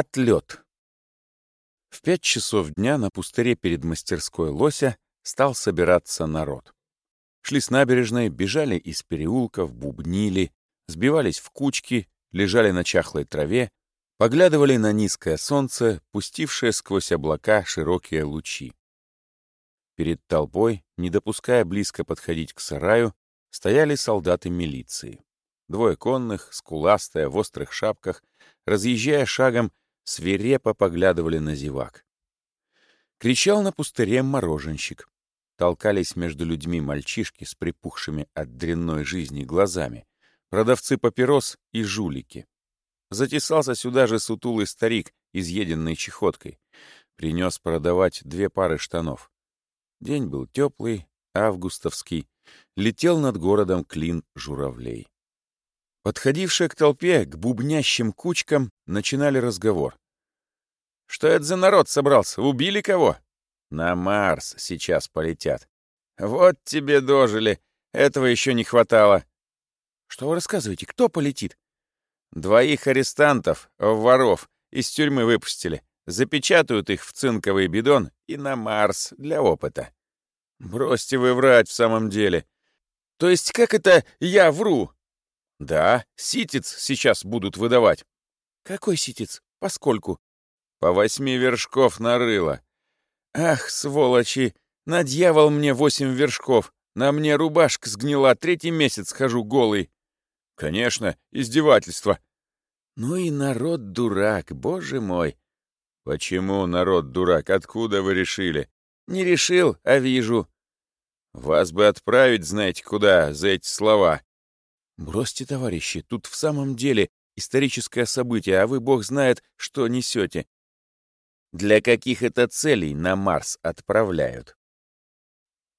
Отлет. В пять часов дня на пустыре перед мастерской лося стал собираться народ. Шли с набережной, бежали из переулков, бубнили, сбивались в кучки, лежали на чахлой траве, поглядывали на низкое солнце, пустившее сквозь облака широкие лучи. Перед толпой, не допуская близко подходить к сараю, стояли солдаты милиции. Двое конных, скуластые, в острых шапках, разъезжая шагом, свирепо поглядывали на зевак. Кричал на пустыре мороженщик. Толкались между людьми мальчишки с припухшими от дрянной жизни глазами, продавцы папирос и жулики. Затесался сюда же сутулый старик, изъеденный чехоткой. Принес продавать две пары штанов. День был теплый, августовский. Летел над городом клин журавлей. Подходившие к толпе, к бубнящим кучкам, начинали разговор. «Что это за народ собрался? Убили кого?» «На Марс сейчас полетят». «Вот тебе дожили. Этого еще не хватало». «Что вы рассказываете? Кто полетит?» «Двоих арестантов, воров, из тюрьмы выпустили. Запечатают их в цинковый бидон и на Марс для опыта». «Бросьте вы врать в самом деле». «То есть как это я вру?» «Да, ситец сейчас будут выдавать». «Какой ситец? Поскольку?» «По восьми вершков нарыло». «Ах, сволочи! На дьявол мне восемь вершков! На мне рубашка сгнила, третий месяц хожу голый». «Конечно, издевательство». «Ну и народ дурак, боже мой!» «Почему народ дурак? Откуда вы решили?» «Не решил, а вижу». «Вас бы отправить, знаете куда, за эти слова. «Бросьте, товарищи, тут в самом деле историческое событие, а вы, бог знает, что несете. Для каких это целей на Марс отправляют?»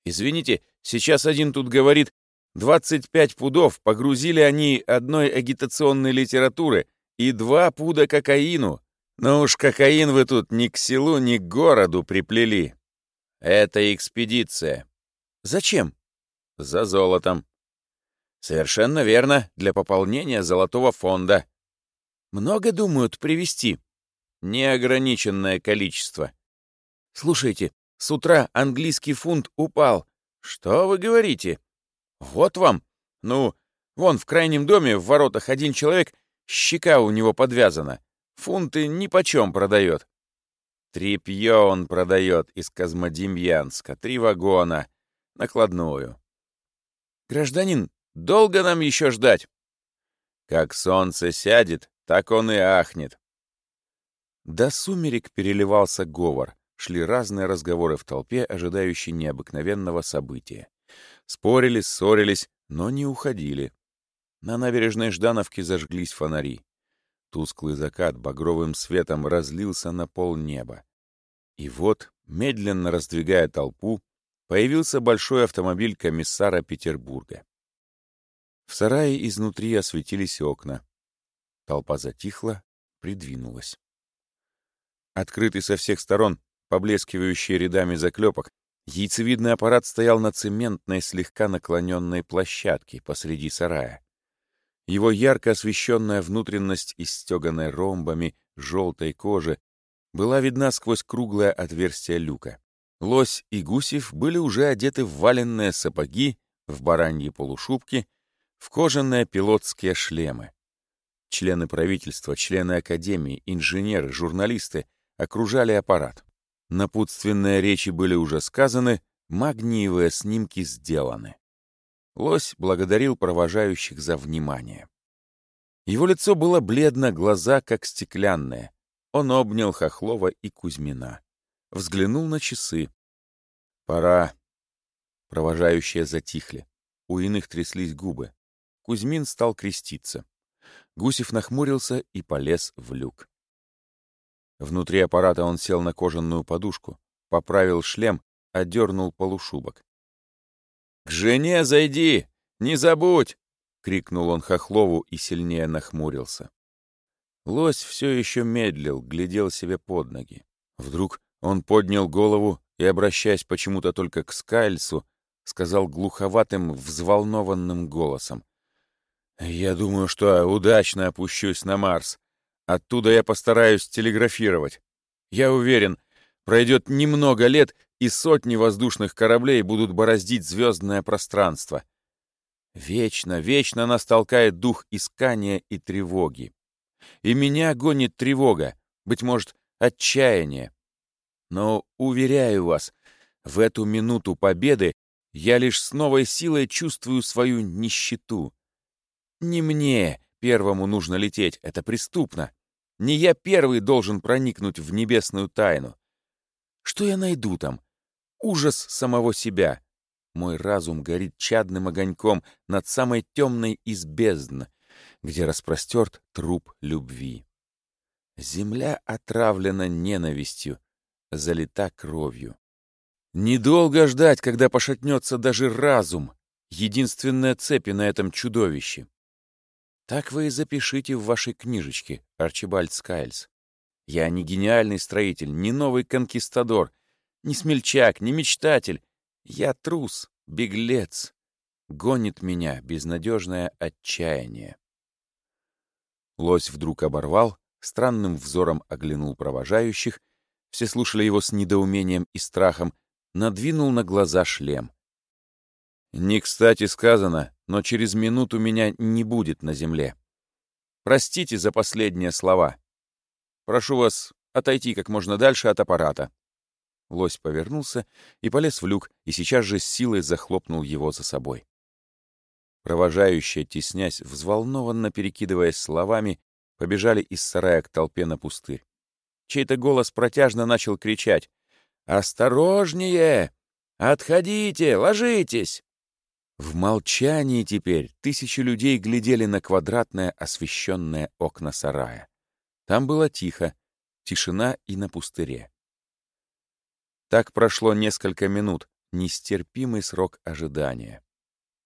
«Извините, сейчас один тут говорит, 25 пудов погрузили они одной агитационной литературы и два пуда кокаину. Но уж кокаин вы тут ни к селу, ни к городу приплели. Это экспедиция. Зачем? За золотом. Совершенно верно, для пополнения золотого фонда. Много думают привезти? Неограниченное количество. Слушайте, с утра английский фунт упал. Что вы говорите? Вот вам. Ну, вон в крайнем доме в воротах один человек, щека у него подвязана. Фунты ни почем продает. Трепье он продает из Козмодемьянска, три вагона, накладную. Гражданин, Долго нам еще ждать? Как солнце сядет, так он и ахнет. До сумерек переливался говор. Шли разные разговоры в толпе, ожидающей необыкновенного события. Спорили, ссорились, но не уходили. На набережной Ждановки зажглись фонари. Тусклый закат багровым светом разлился на пол неба. И вот, медленно раздвигая толпу, появился большой автомобиль комиссара Петербурга. В сарае изнутри осветились окна. Толпа затихла, придвинулась. Открытый со всех сторон, поблескивающий рядами заклепок, яйцевидный аппарат стоял на цементной, слегка наклоненной площадке посреди сарая. Его ярко освещенная внутренность, истеганная ромбами желтой кожи, была видна сквозь круглое отверстие люка. Лось и Гусев были уже одеты в валенные сапоги, в бараньи полушубки — в кожаные пилотские шлемы. Члены правительства, члены академии, инженеры, журналисты окружали аппарат. Напутственные речи были уже сказаны, магниевые снимки сделаны. Лось благодарил провожающих за внимание. Его лицо было бледно, глаза как стеклянные. Он обнял Хохлова и Кузьмина. Взглянул на часы. «Пора». Провожающие затихли. У иных тряслись губы. Кузьмин стал креститься. Гусев нахмурился и полез в люк. Внутри аппарата он сел на кожаную подушку, поправил шлем, одернул полушубок. «К жене зайди! Не забудь!» — крикнул он Хохлову и сильнее нахмурился. Лось все еще медлил, глядел себе под ноги. Вдруг он поднял голову и, обращаясь почему-то только к Скальсу, сказал глуховатым, взволнованным голосом. Я думаю, что удачно опущусь на Марс. Оттуда я постараюсь телеграфировать. Я уверен, пройдет немного лет, и сотни воздушных кораблей будут бороздить звездное пространство. Вечно, вечно нас толкает дух искания и тревоги. И меня гонит тревога, быть может, отчаяние. Но, уверяю вас, в эту минуту победы я лишь с новой силой чувствую свою нищету. Не мне первому нужно лететь, это преступно. Не я первый должен проникнуть в небесную тайну. Что я найду там? Ужас самого себя. Мой разум горит чадным огоньком над самой темной из бездн, где распростерт труп любви. Земля отравлена ненавистью, залита кровью. Недолго ждать, когда пошатнется даже разум, единственная цепи на этом чудовище. Так вы и запишите в вашей книжечке, Арчибальд Скайльс. Я не гениальный строитель, не новый конкистадор, не смельчак, не мечтатель. Я трус, беглец. Гонит меня безнадежное отчаяние. Лось вдруг оборвал, странным взором оглянул провожающих, все слушали его с недоумением и страхом, надвинул на глаза шлем. Не кстати сказано, но через минуту меня не будет на земле. Простите за последние слова. Прошу вас отойти как можно дальше от аппарата. Лось повернулся и полез в люк, и сейчас же с силой захлопнул его за собой. Провожающие, теснясь, взволнованно перекидываясь словами, побежали из сарая к толпе на пустырь. Чей-то голос протяжно начал кричать «Осторожнее! Отходите! Ложитесь!» В молчании теперь тысячи людей глядели на квадратное освещенное окна сарая. Там было тихо, тишина и на пустыре. Так прошло несколько минут, нестерпимый срок ожидания.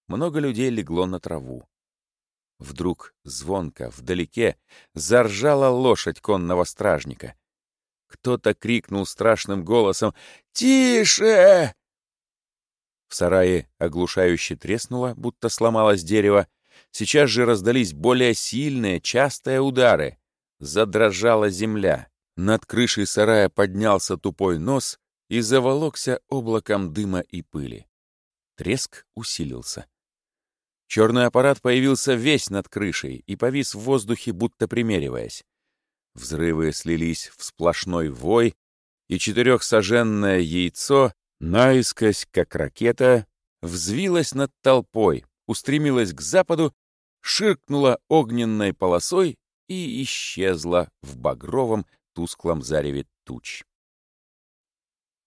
Много людей легло на траву. Вдруг звонко, вдалеке, заржала лошадь конного стражника. Кто-то крикнул страшным голосом «Тише!» В сарае оглушающе треснуло, будто сломалось дерево. Сейчас же раздались более сильные, частые удары. Задрожала земля. Над крышей сарая поднялся тупой нос и заволокся облаком дыма и пыли. Треск усилился. Черный аппарат появился весь над крышей и повис в воздухе, будто примериваясь. Взрывы слились в сплошной вой, и четырехсоженное яйцо наискось, как ракета, взвилась над толпой, устремилась к западу, ширкнула огненной полосой и исчезла в багровом тусклом зареве туч.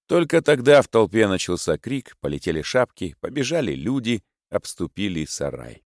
Только тогда в толпе начался крик, полетели шапки, побежали люди, обступили сарай.